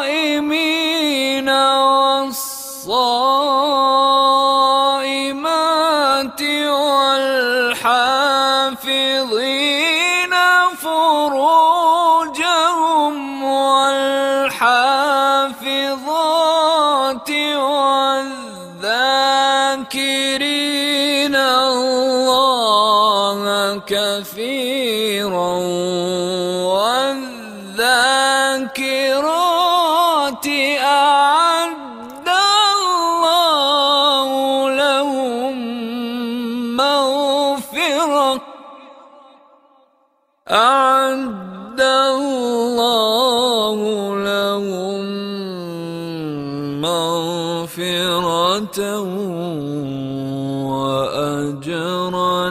والصائمين والصائمات والحافظين فروجهم والحافظات والذاكرين كثيرا والذاكرات أعد الله لهم مغفرة. أعد الله لهم مغفرة وأجرا